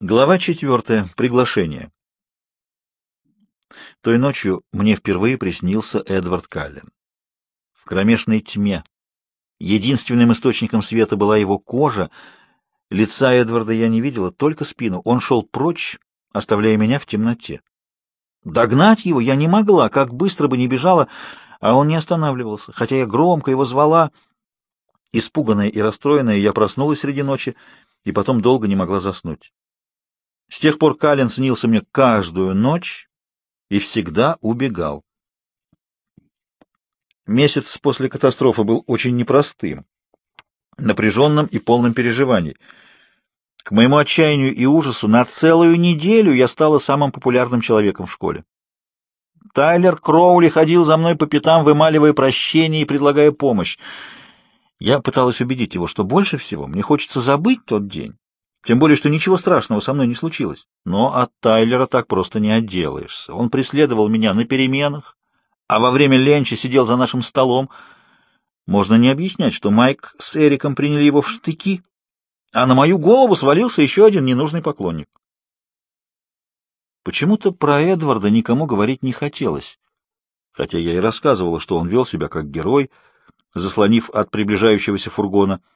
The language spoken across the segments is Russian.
Глава четвертая. Приглашение. Той ночью мне впервые приснился Эдвард Каллен. В кромешной тьме. Единственным источником света была его кожа. Лица Эдварда я не видела, только спину. Он шел прочь, оставляя меня в темноте. Догнать его я не могла, как быстро бы не бежала, а он не останавливался, хотя я громко его звала. Испуганная и расстроенная, я проснулась среди ночи и потом долго не могла заснуть. С тех пор Калин снился мне каждую ночь и всегда убегал. Месяц после катастрофы был очень непростым, напряженным и полным переживаний. К моему отчаянию и ужасу на целую неделю я стала самым популярным человеком в школе. Тайлер Кроули ходил за мной по пятам, вымаливая прощение и предлагая помощь. Я пыталась убедить его, что больше всего мне хочется забыть тот день тем более, что ничего страшного со мной не случилось. Но от Тайлера так просто не отделаешься. Он преследовал меня на переменах, а во время ленча сидел за нашим столом. Можно не объяснять, что Майк с Эриком приняли его в штыки, а на мою голову свалился еще один ненужный поклонник. Почему-то про Эдварда никому говорить не хотелось, хотя я и рассказывала, что он вел себя как герой, заслонив от приближающегося фургона —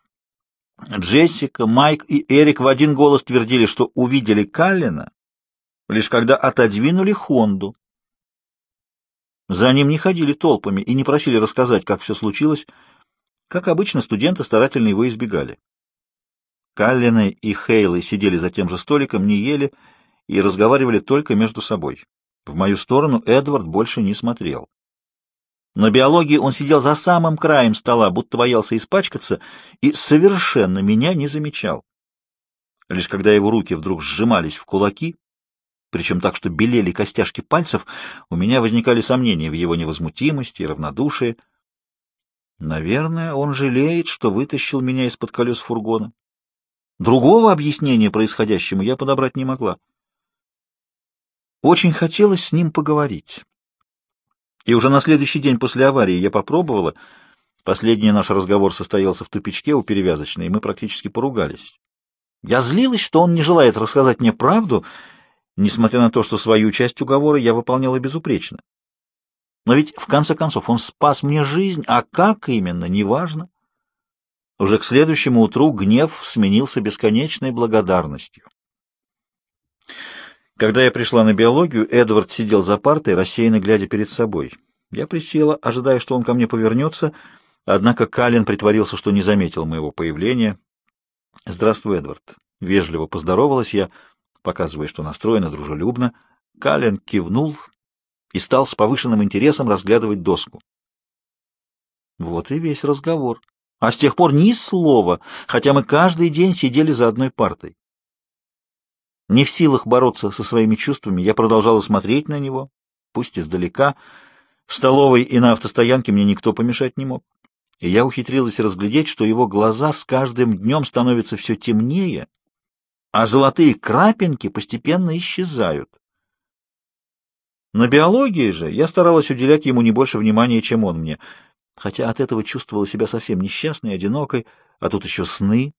Джессика, Майк и Эрик в один голос твердили, что увидели Каллина, лишь когда отодвинули Хонду. За ним не ходили толпами и не просили рассказать, как все случилось. Как обычно, студенты старательно его избегали. Каллины и Хейлы сидели за тем же столиком, не ели и разговаривали только между собой. В мою сторону Эдвард больше не смотрел. На биологии он сидел за самым краем стола, будто боялся испачкаться, и совершенно меня не замечал. Лишь когда его руки вдруг сжимались в кулаки, причем так, что белели костяшки пальцев, у меня возникали сомнения в его невозмутимости и равнодушии. Наверное, он жалеет, что вытащил меня из-под колес фургона. Другого объяснения происходящему я подобрать не могла. Очень хотелось с ним поговорить. И уже на следующий день после аварии я попробовала. Последний наш разговор состоялся в тупичке у перевязочной, и мы практически поругались. Я злилась, что он не желает рассказать мне правду, несмотря на то, что свою часть уговора я выполняла безупречно. Но ведь, в конце концов, он спас мне жизнь, а как именно, неважно. Уже к следующему утру гнев сменился бесконечной благодарностью. Когда я пришла на биологию, Эдвард сидел за партой, рассеянно глядя перед собой. Я присела, ожидая, что он ко мне повернется, однако Калин притворился, что не заметил моего появления. «Здравствуй, Эдвард». Вежливо поздоровалась я, показывая, что настроена дружелюбно. Калин кивнул и стал с повышенным интересом разглядывать доску. Вот и весь разговор. А с тех пор ни слова, хотя мы каждый день сидели за одной партой. Не в силах бороться со своими чувствами, я продолжала смотреть на него, пусть издалека. В столовой и на автостоянке мне никто помешать не мог. И я ухитрилась разглядеть, что его глаза с каждым днем становятся все темнее, а золотые крапинки постепенно исчезают. На биологии же я старалась уделять ему не больше внимания, чем он мне, хотя от этого чувствовала себя совсем несчастной, одинокой, а тут еще сны,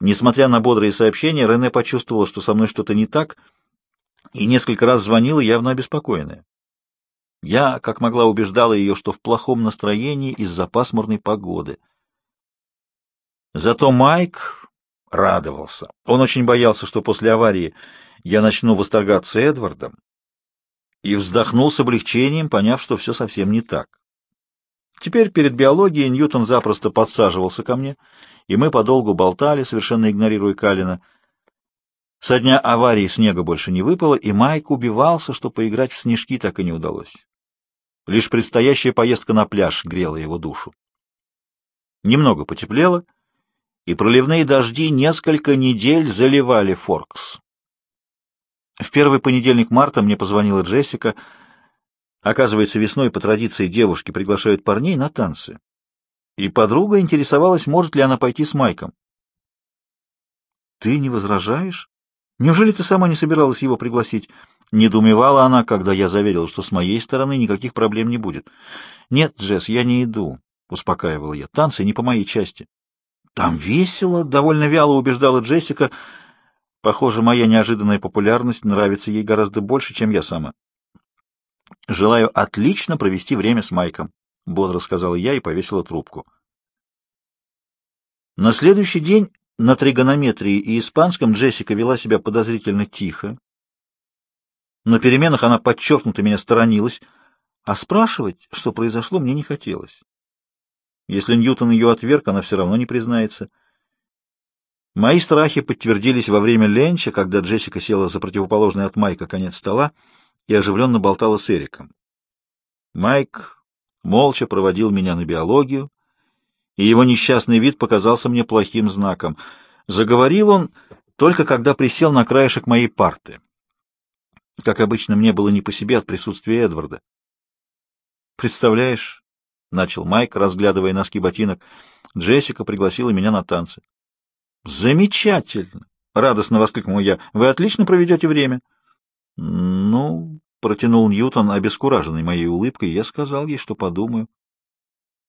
Несмотря на бодрые сообщения, Рене почувствовала, что со мной что-то не так, и несколько раз звонила, явно обеспокоенная. Я, как могла, убеждала ее, что в плохом настроении из-за пасмурной погоды. Зато Майк радовался. Он очень боялся, что после аварии я начну восторгаться Эдвардом, и вздохнул с облегчением, поняв, что все совсем не так. Теперь перед биологией Ньютон запросто подсаживался ко мне, и мы подолгу болтали, совершенно игнорируя Калина. Со дня аварии снега больше не выпало, и Майк убивался, что поиграть в снежки так и не удалось. Лишь предстоящая поездка на пляж грела его душу. Немного потеплело, и проливные дожди несколько недель заливали Форкс. В первый понедельник марта мне позвонила Джессика — Оказывается, весной по традиции девушки приглашают парней на танцы. И подруга интересовалась, может ли она пойти с Майком. «Ты не возражаешь? Неужели ты сама не собиралась его пригласить?» Недоумевала она, когда я заверил, что с моей стороны никаких проблем не будет. «Нет, Джесс, я не иду», — успокаивал я. «Танцы не по моей части». «Там весело», — довольно вяло убеждала Джессика. Похоже, моя неожиданная популярность нравится ей гораздо больше, чем я сама. «Желаю отлично провести время с Майком», — бодро сказала я и повесила трубку. На следующий день на тригонометрии и испанском Джессика вела себя подозрительно тихо. На переменах она подчеркнуто меня сторонилась, а спрашивать, что произошло, мне не хотелось. Если Ньютон ее отверг, она все равно не признается. Мои страхи подтвердились во время ленча, когда Джессика села за противоположный от Майка конец стола и оживленно болтала с Эриком. Майк молча проводил меня на биологию, и его несчастный вид показался мне плохим знаком. Заговорил он только когда присел на краешек моей парты. Как обычно, мне было не по себе от присутствия Эдварда. «Представляешь?» — начал Майк, разглядывая носки ботинок. «Джессика пригласила меня на танцы». «Замечательно!» — радостно воскликнул я. «Вы отлично проведете время». «Ну...» — протянул Ньютон, обескураженный моей улыбкой. Я сказал ей, что подумаю.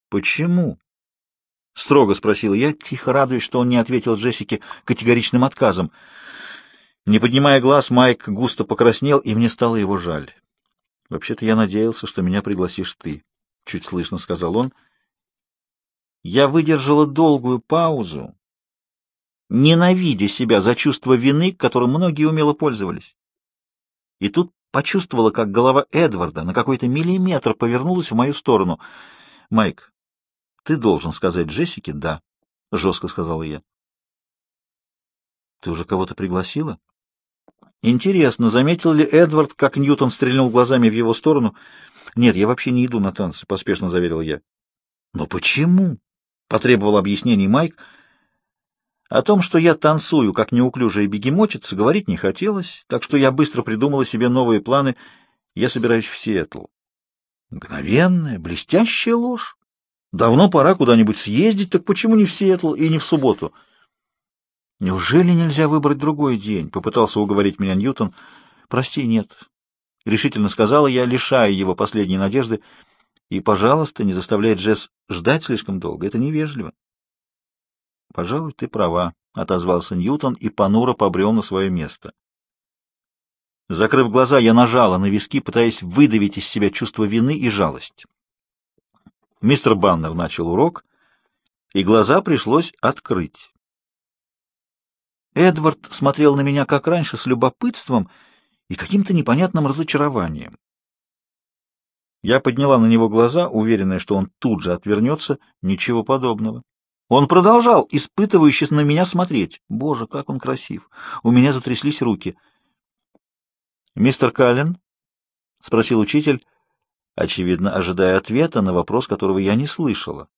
«Почему?» — строго спросил я, тихо радуясь, что он не ответил Джессике категоричным отказом. Не поднимая глаз, Майк густо покраснел, и мне стало его жаль. «Вообще-то я надеялся, что меня пригласишь ты», — чуть слышно сказал он. Я выдержала долгую паузу, ненавидя себя за чувство вины, которым многие умело пользовались. И тут почувствовала, как голова Эдварда на какой-то миллиметр повернулась в мою сторону. «Майк, ты должен сказать Джессике «да», — жестко сказала я. «Ты уже кого-то пригласила?» Интересно, заметил ли Эдвард, как Ньютон стрельнул глазами в его сторону? «Нет, я вообще не иду на танцы», — поспешно заверил я. «Но почему?» — потребовал объяснений Майк. О том, что я танцую, как неуклюжая бегемотица, говорить не хотелось, так что я быстро придумала себе новые планы. Я собираюсь в Сиэтл. Мгновенная, блестящая ложь. Давно пора куда-нибудь съездить, так почему не в Сиэтл и не в субботу? Неужели нельзя выбрать другой день? Попытался уговорить меня Ньютон. Прости, нет. Решительно сказала я, лишая его последней надежды. И, пожалуйста, не заставляй Джесс ждать слишком долго. Это невежливо. — Пожалуй, ты права, — отозвался Ньютон и понуро побрел на свое место. Закрыв глаза, я нажала на виски, пытаясь выдавить из себя чувство вины и жалость. Мистер Баннер начал урок, и глаза пришлось открыть. Эдвард смотрел на меня, как раньше, с любопытством и каким-то непонятным разочарованием. Я подняла на него глаза, уверенная, что он тут же отвернется. Ничего подобного. Он продолжал, испытывающе на меня смотреть. Боже, как он красив! У меня затряслись руки. «Мистер Каллен?» — спросил учитель, очевидно, ожидая ответа на вопрос, которого я не слышала.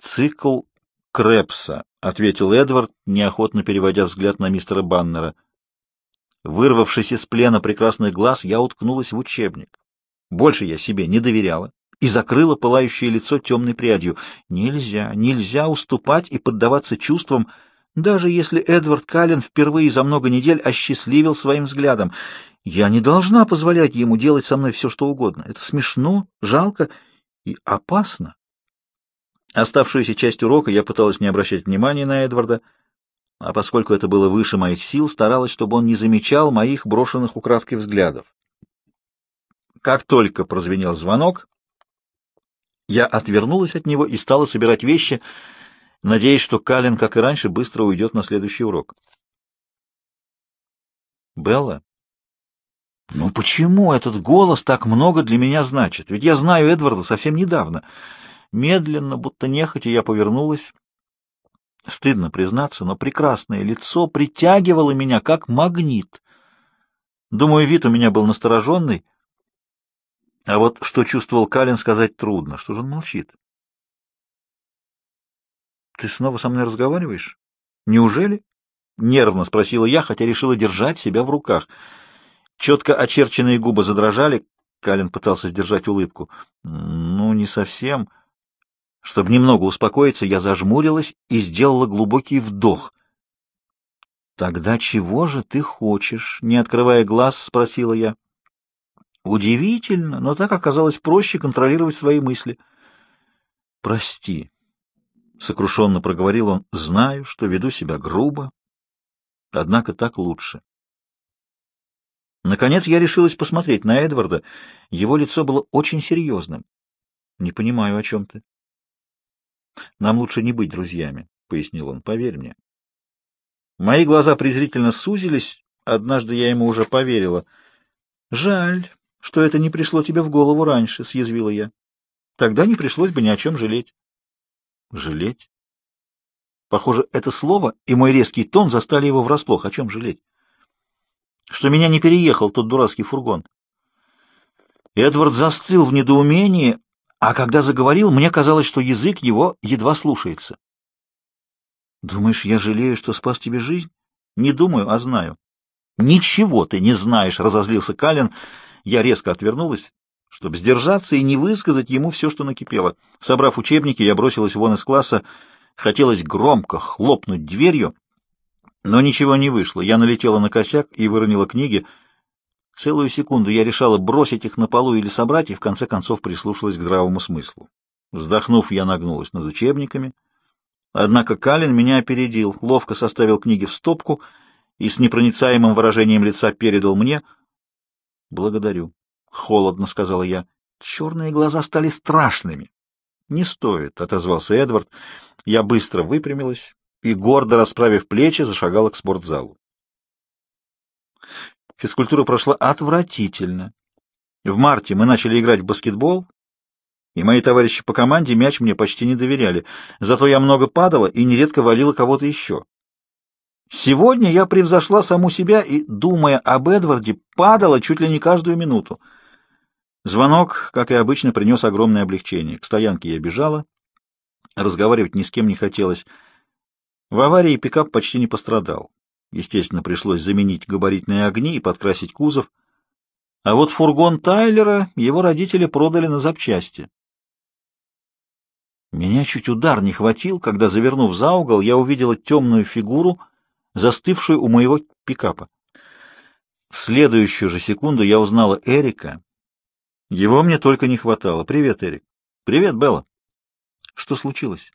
«Цикл Крепса», — ответил Эдвард, неохотно переводя взгляд на мистера Баннера. Вырвавшись из плена прекрасных глаз, я уткнулась в учебник. Больше я себе не доверяла и закрыла пылающее лицо темной прядью. Нельзя, нельзя уступать и поддаваться чувствам, даже если Эдвард Каллен впервые за много недель осчастливил своим взглядом. Я не должна позволять ему делать со мной все, что угодно. Это смешно, жалко и опасно. Оставшуюся часть урока я пыталась не обращать внимания на Эдварда, а поскольку это было выше моих сил, старалась, чтобы он не замечал моих брошенных украдкой взглядов. Как только прозвенел звонок, я отвернулась от него и стала собирать вещи, надеясь, что Калин, как и раньше, быстро уйдет на следующий урок. «Белла?» «Ну почему этот голос так много для меня значит? Ведь я знаю Эдварда совсем недавно». Медленно, будто нехотя, я повернулась. Стыдно признаться, но прекрасное лицо притягивало меня, как магнит. Думаю, вид у меня был настороженный, а вот что чувствовал Калин, сказать трудно. Что же он молчит? «Ты снова со мной разговариваешь? Неужели?» — нервно спросила я, хотя решила держать себя в руках. Четко очерченные губы задрожали. Калин пытался сдержать улыбку. «Ну, не совсем». Чтобы немного успокоиться, я зажмурилась и сделала глубокий вдох. «Тогда чего же ты хочешь?» — не открывая глаз, спросила я. Удивительно, но так оказалось проще контролировать свои мысли. «Прости», — сокрушенно проговорил он, — «знаю, что веду себя грубо, Однако так лучше. Наконец я решилась посмотреть на Эдварда. Его лицо было очень серьезным. Не понимаю, о чем ты. Нам лучше не быть друзьями, — пояснил он, — поверь мне. Мои глаза презрительно сузились, однажды я ему уже поверила. Жаль, что это не пришло тебе в голову раньше, — съязвила я. Тогда не пришлось бы ни о чем жалеть. Жалеть? Похоже, это слово и мой резкий тон застали его врасплох. О чем жалеть? Что меня не переехал тот дурацкий фургон. Эдвард застыл в недоумении, а когда заговорил, мне казалось, что язык его едва слушается. «Думаешь, я жалею, что спас тебе жизнь?» «Не думаю, а знаю». «Ничего ты не знаешь», — разозлился Калин. Я резко отвернулась, чтобы сдержаться и не высказать ему все, что накипело. Собрав учебники, я бросилась вон из класса. Хотелось громко хлопнуть дверью, но ничего не вышло. Я налетела на косяк и выронила книги. Целую секунду я решала бросить их на полу или собрать, и в конце концов прислушалась к здравому смыслу. Вздохнув, я нагнулась над учебниками. Однако Калин меня опередил, ловко составил книги в стопку и с непроницаемым выражением лица передал мне. «Благодарю», — холодно сказала я. Черные глаза стали страшными. «Не стоит», — отозвался Эдвард. Я быстро выпрямилась и, гордо расправив плечи, зашагала к спортзалу. Физкультура прошла отвратительно. В марте мы начали играть в баскетбол, и мои товарищи по команде мяч мне почти не доверяли. Зато я много падала и нередко валила кого-то еще. Сегодня я превзошла саму себя и, думая об Эдварде, падала чуть ли не каждую минуту. Звонок, как и обычно, принес огромное облегчение. К стоянке я бежала. Разговаривать ни с кем не хотелось. В аварии пикап почти не пострадал. Естественно, пришлось заменить габаритные огни и подкрасить кузов. А вот фургон Тайлера его родители продали на запчасти. Меня чуть удар не хватил, когда, завернув за угол, я увидела темную фигуру, застывшую у моего пикапа. В следующую же секунду я узнала Эрика. Его мне только не хватало. «Привет, Эрик». «Привет, Белла». «Что случилось?»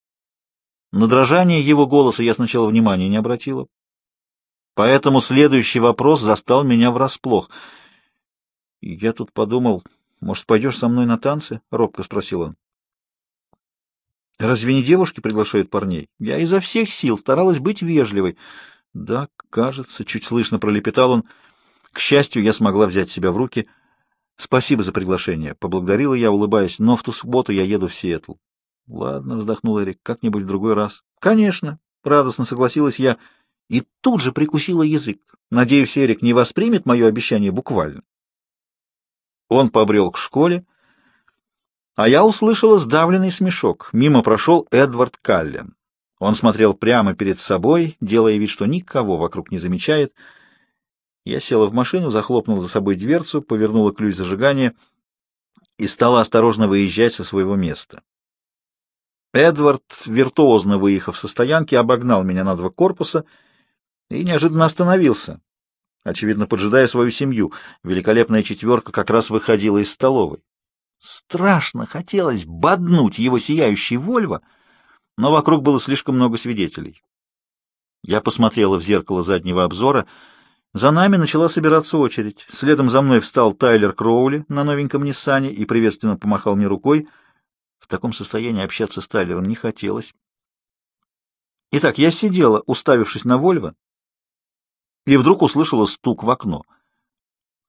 На дрожание его голоса я сначала внимания не обратила. Поэтому следующий вопрос застал меня врасплох. Я тут подумал, может, пойдешь со мной на танцы? — робко спросил он. Разве не девушки приглашают парней? Я изо всех сил старалась быть вежливой. Да, кажется, чуть слышно пролепетал он. К счастью, я смогла взять себя в руки. Спасибо за приглашение, поблагодарила я, улыбаясь, но в ту субботу я еду в Сиэтл. Ладно, вздохнул Эрик, как-нибудь в другой раз. Конечно, радостно согласилась я и тут же прикусила язык. Надеюсь, Эрик не воспримет мое обещание буквально. Он побрел к школе, а я услышала сдавленный смешок. Мимо прошел Эдвард Каллен. Он смотрел прямо перед собой, делая вид, что никого вокруг не замечает. Я села в машину, захлопнула за собой дверцу, повернула ключ зажигания и стала осторожно выезжать со своего места. Эдвард, виртуозно выехав со стоянки, обогнал меня на два корпуса и неожиданно остановился, очевидно, поджидая свою семью. Великолепная четверка как раз выходила из столовой. Страшно хотелось боднуть его сияющий Вольво, но вокруг было слишком много свидетелей. Я посмотрела в зеркало заднего обзора. За нами начала собираться очередь. Следом за мной встал Тайлер Кроули на новеньком Ниссане и приветственно помахал мне рукой. В таком состоянии общаться с Тайлером не хотелось. Итак, я сидела, уставившись на Вольво, и вдруг услышала стук в окно —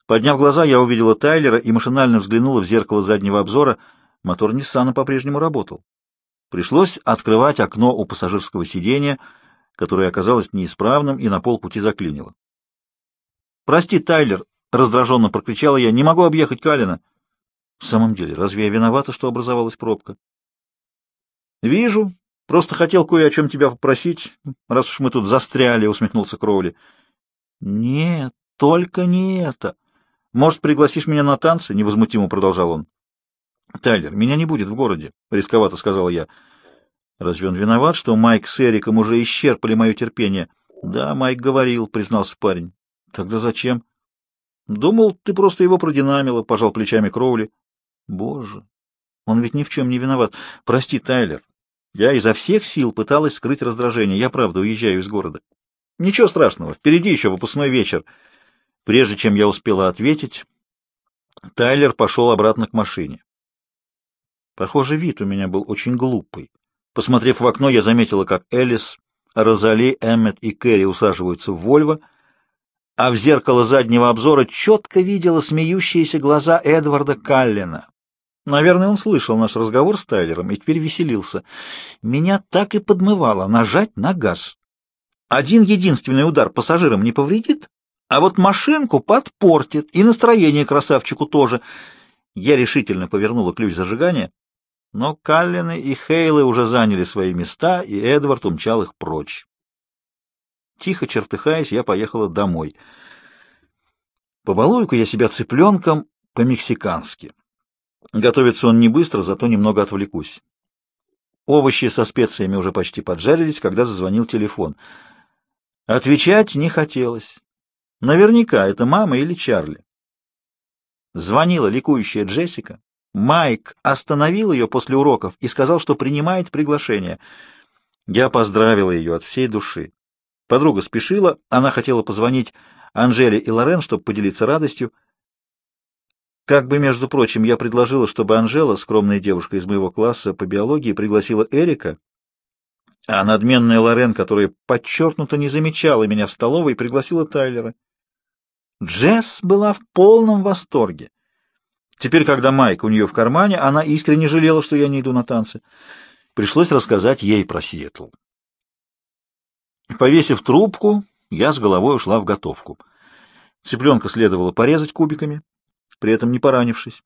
Подняв глаза, я увидела Тайлера и машинально взглянула в зеркало заднего обзора. Мотор Ниссана по-прежнему работал. Пришлось открывать окно у пассажирского сиденья, которое оказалось неисправным и на полпути заклинило. «Прости, Тайлер!» — раздраженно прокричала я. «Не могу объехать Калина!» «В самом деле, разве я виновата, что образовалась пробка?» «Вижу. Просто хотел кое о чем тебя попросить, раз уж мы тут застряли», — усмехнулся Кроули. «Нет, только не это!» «Может, пригласишь меня на танцы?» — невозмутимо продолжал он. «Тайлер, меня не будет в городе», — рисковато сказала я. «Разве он виноват, что Майк с Эриком уже исчерпали мое терпение?» «Да, Майк говорил», — признался парень. «Тогда зачем?» «Думал, ты просто его продинамила», — пожал плечами Кроули. «Боже, он ведь ни в чем не виноват. Прости, Тайлер. Я изо всех сил пыталась скрыть раздражение. Я правда уезжаю из города». Ничего страшного, впереди еще выпускной вечер. Прежде чем я успела ответить, Тайлер пошел обратно к машине. Похоже, вид у меня был очень глупый. Посмотрев в окно, я заметила, как Элис, Розали, Эммет и Кэрри усаживаются в Вольво, а в зеркало заднего обзора четко видела смеющиеся глаза Эдварда Каллина. Наверное, он слышал наш разговор с Тайлером и теперь веселился. Меня так и подмывало нажать на газ. Один единственный удар пассажирам не повредит, а вот машинку подпортит, и настроение красавчику тоже. Я решительно повернула ключ зажигания, но Каллины и Хейлы уже заняли свои места, и Эдвард умчал их прочь. Тихо чертыхаясь, я поехала домой. Побалую-ка я себя цыпленком по-мексикански. Готовится он не быстро, зато немного отвлекусь. Овощи со специями уже почти поджарились, когда зазвонил телефон. Отвечать не хотелось. Наверняка это мама или Чарли. Звонила ликующая Джессика. Майк остановил ее после уроков и сказал, что принимает приглашение. Я поздравила ее от всей души. Подруга спешила, она хотела позвонить Анжеле и Лорен, чтобы поделиться радостью. Как бы, между прочим, я предложила, чтобы Анжела, скромная девушка из моего класса по биологии, пригласила Эрика, а надменная Лорен, которая подчеркнуто не замечала меня в столовой, пригласила Тайлера. Джесс была в полном восторге. Теперь, когда Майк у нее в кармане, она искренне жалела, что я не иду на танцы. Пришлось рассказать ей про Сиэтл. Повесив трубку, я с головой ушла в готовку. Цыпленка следовало порезать кубиками, при этом не поранившись.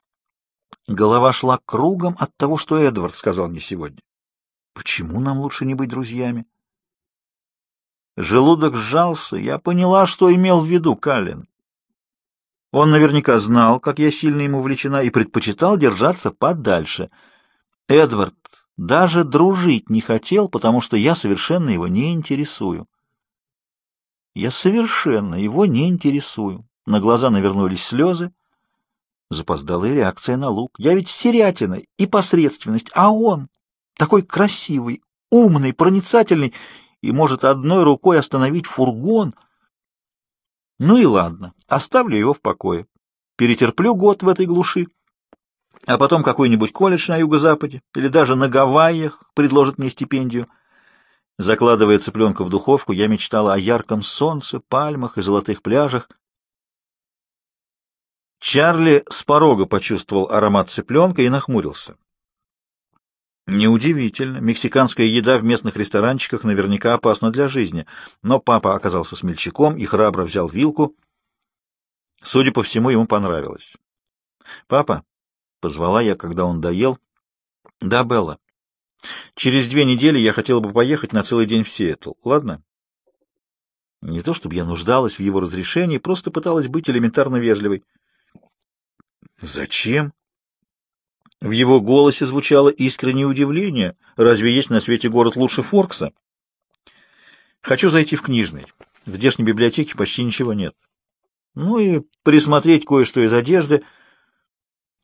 Голова шла кругом от того, что Эдвард сказал мне сегодня. Почему нам лучше не быть друзьями? Желудок сжался, я поняла, что имел в виду Каллен. Он наверняка знал, как я сильно ему влечена, и предпочитал держаться подальше. Эдвард даже дружить не хотел, потому что я совершенно его не интересую. Я совершенно его не интересую. На глаза навернулись слезы. Запоздалая реакция на лук. Я ведь серятина и посредственность, а он такой красивый, умный, проницательный и может одной рукой остановить фургон. Ну и ладно, оставлю его в покое. Перетерплю год в этой глуши а потом какой-нибудь колледж на юго-западе или даже на Гавайях предложит мне стипендию. Закладывая цыпленка в духовку, я мечтала о ярком солнце, пальмах и золотых пляжах. Чарли с порога почувствовал аромат цыпленка и нахмурился. Неудивительно, мексиканская еда в местных ресторанчиках наверняка опасна для жизни, но папа оказался смельчаком и храбро взял вилку. Судя по всему, ему понравилось. «Папа», Позвала я, когда он доел. Да, Белла. Через две недели я хотела бы поехать на целый день в Сиэтл. Ладно? Не то чтобы я нуждалась в его разрешении, просто пыталась быть элементарно вежливой. Зачем? В его голосе звучало искреннее удивление. Разве есть на свете город лучше Форкса? Хочу зайти в книжный. В здешней библиотеке почти ничего нет. Ну и присмотреть кое-что из одежды —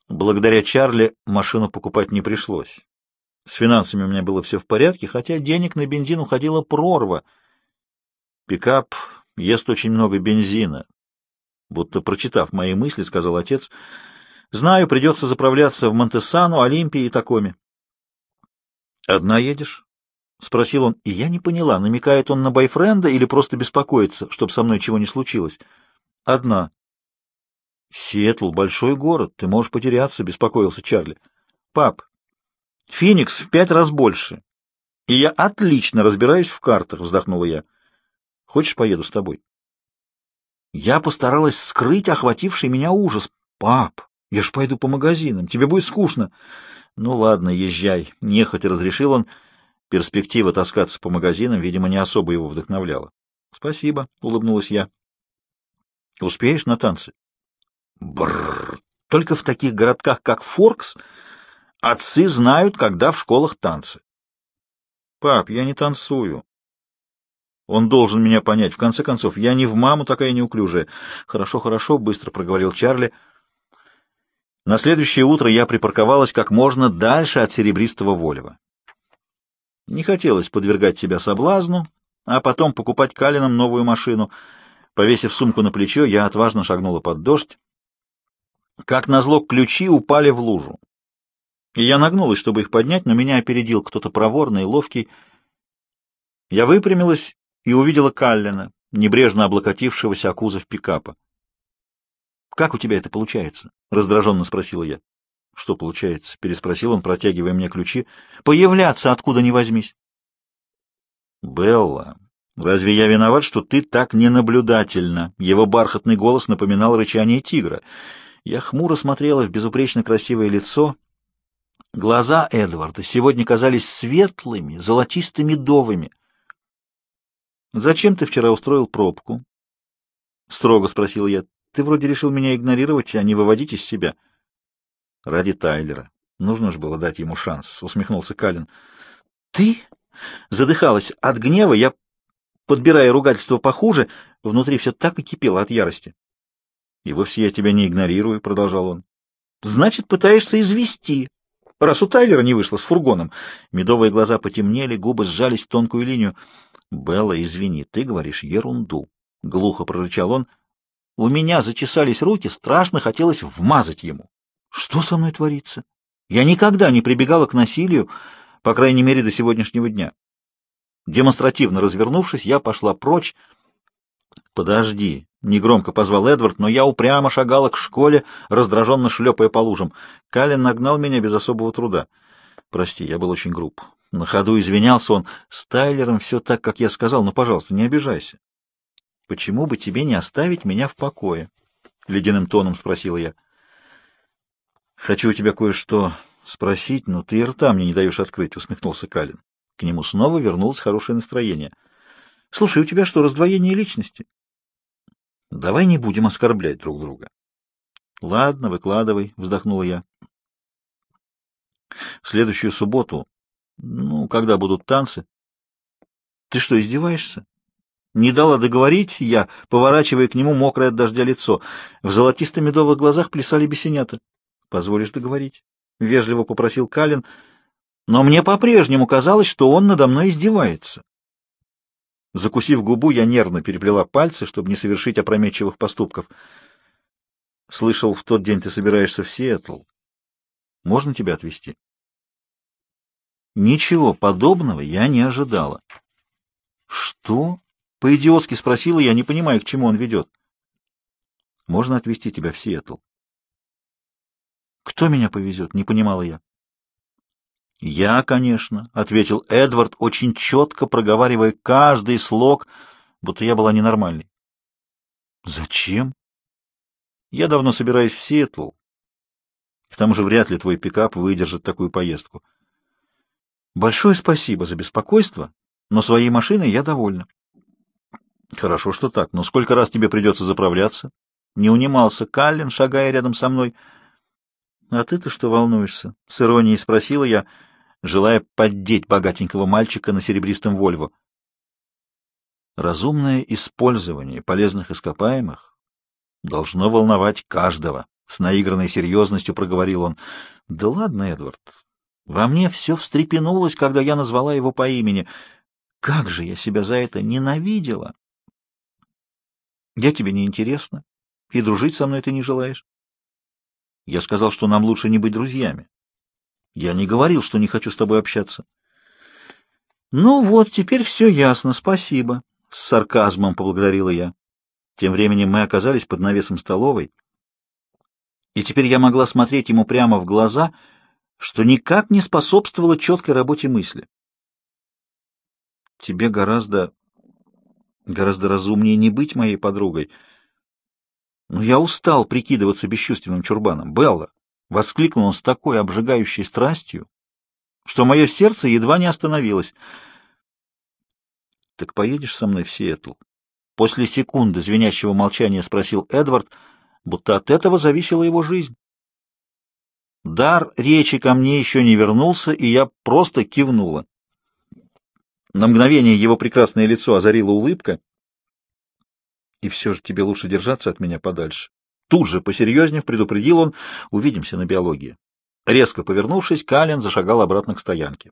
Благодаря Чарли машину покупать не пришлось. С финансами у меня было все в порядке, хотя денег на бензин уходила прорва. Пикап ест очень много бензина. Будто прочитав мои мысли, сказал отец, «Знаю, придется заправляться в Монтесану, Олимпии и Такоме». «Одна едешь?» — спросил он, и я не поняла, намекает он на бойфренда или просто беспокоится, чтобы со мной чего не случилось. «Одна». Сиэтл — большой город, ты можешь потеряться, — беспокоился Чарли. — Пап, Феникс в пять раз больше. И я отлично разбираюсь в картах, — вздохнула я. — Хочешь, поеду с тобой? Я постаралась скрыть охвативший меня ужас. Пап, я ж пойду по магазинам, тебе будет скучно. Ну ладно, езжай, — нехотя разрешил он. Перспектива таскаться по магазинам, видимо, не особо его вдохновляла. — Спасибо, — улыбнулась я. — Успеешь на танцы? Бррр. Только в таких городках, как Форкс, отцы знают, когда в школах танцы. Пап, я не танцую. Он должен меня понять. В конце концов, я не в маму такая неуклюжая. Хорошо, хорошо, быстро проговорил Чарли. На следующее утро я припарковалась как можно дальше от серебристого Волева. Не хотелось подвергать себя соблазну, а потом покупать Калинам новую машину. Повесив сумку на плечо, я отважно шагнула под дождь. Как назло, ключи упали в лужу. И я нагнулась, чтобы их поднять, но меня опередил кто-то проворный и ловкий. Я выпрямилась и увидела Каллина, небрежно облокотившегося о кузов пикапа. — Как у тебя это получается? — раздраженно спросила я. — Что получается? — переспросил он, протягивая мне ключи. — Появляться откуда ни возьмись. — Белла, разве я виноват, что ты так ненаблюдательна? Его бархатный голос напоминал рычание тигра. Я хмуро смотрела в безупречно красивое лицо. Глаза Эдварда сегодня казались светлыми, золотисто-медовыми. «Зачем ты вчера устроил пробку?» — строго спросил я. «Ты вроде решил меня игнорировать, а не выводить из себя». «Ради Тайлера. Нужно же было дать ему шанс», — усмехнулся Калин. «Ты?» — задыхалась от гнева. Я, подбирая ругательство похуже, внутри все так и кипело от ярости. «И вовсе я тебя не игнорирую», — продолжал он. «Значит, пытаешься извести, раз у Тайлера не вышло с фургоном». Медовые глаза потемнели, губы сжались в тонкую линию. «Белла, извини, ты говоришь ерунду», — глухо прорычал он. «У меня зачесались руки, страшно хотелось вмазать ему». «Что со мной творится? Я никогда не прибегала к насилию, по крайней мере, до сегодняшнего дня». Демонстративно развернувшись, я пошла прочь. «Подожди», — негромко позвал Эдвард, но я упрямо шагала к школе, раздраженно шлепая по лужам. Калин нагнал меня без особого труда. «Прости, я был очень груб. На ходу извинялся он. С Тайлером все так, как я сказал, но, пожалуйста, не обижайся. Почему бы тебе не оставить меня в покое? Ледяным тоном спросила я. Хочу у тебя кое-что спросить, но ты и рта мне не даешь открыть, усмехнулся Калин. К нему снова вернулось хорошее настроение. Слушай, у тебя что, раздвоение личности? Давай не будем оскорблять друг друга. Ладно, выкладывай, вздохнула я. В следующую субботу ну, когда будут танцы? Ты что, издеваешься? Не дала договорить я, поворачивая к нему мокрое от дождя лицо. В золотисто-медовых глазах плясали бесенята. Позволишь договорить? Вежливо попросил Калин, но мне по-прежнему казалось, что он надо мной издевается. Закусив губу, я нервно переплела пальцы, чтобы не совершить опрометчивых поступков. Слышал, в тот день ты собираешься в Сиэтл. Можно тебя отвезти? Ничего подобного я не ожидала. «Что?» — по-идиотски спросила я, не понимая, к чему он ведет. «Можно отвезти тебя в Сиэтл?» «Кто меня повезет?» — не понимала я. «Я, конечно», — ответил Эдвард, очень четко проговаривая каждый слог, будто я была ненормальной. «Зачем?» «Я давно собираюсь в Сиэтл. К тому же вряд ли твой пикап выдержит такую поездку». Большое спасибо за беспокойство, но своей машиной я довольна. Хорошо, что так, но сколько раз тебе придется заправляться? Не унимался Каллен, шагая рядом со мной. А ты-то что волнуешься? С иронией спросила я, желая поддеть богатенького мальчика на серебристом Вольво. Разумное использование полезных ископаемых должно волновать каждого. С наигранной серьезностью проговорил он. Да ладно, Эдвард, во мне все встрепенулось, когда я назвала его по имени. Как же я себя за это ненавидела! Я тебе не интересна, и дружить со мной ты не желаешь. Я сказал, что нам лучше не быть друзьями. Я не говорил, что не хочу с тобой общаться. Ну вот, теперь все ясно, спасибо. С сарказмом поблагодарила я. Тем временем мы оказались под навесом столовой, и теперь я могла смотреть ему прямо в глаза — что никак не способствовало четкой работе мысли. Тебе гораздо, гораздо разумнее не быть моей подругой. Но я устал прикидываться бесчувственным чурбаном. Белла, — воскликнул он с такой обжигающей страстью, что мое сердце едва не остановилось. — Так поедешь со мной в Сиэтл? После секунды звенящего молчания спросил Эдвард, будто от этого зависела его жизнь. Дар речи ко мне еще не вернулся, и я просто кивнула. На мгновение его прекрасное лицо озарила улыбка. «И все же тебе лучше держаться от меня подальше». Тут же, посерьезнее, предупредил он, увидимся на биологии. Резко повернувшись, Калин зашагал обратно к стоянке.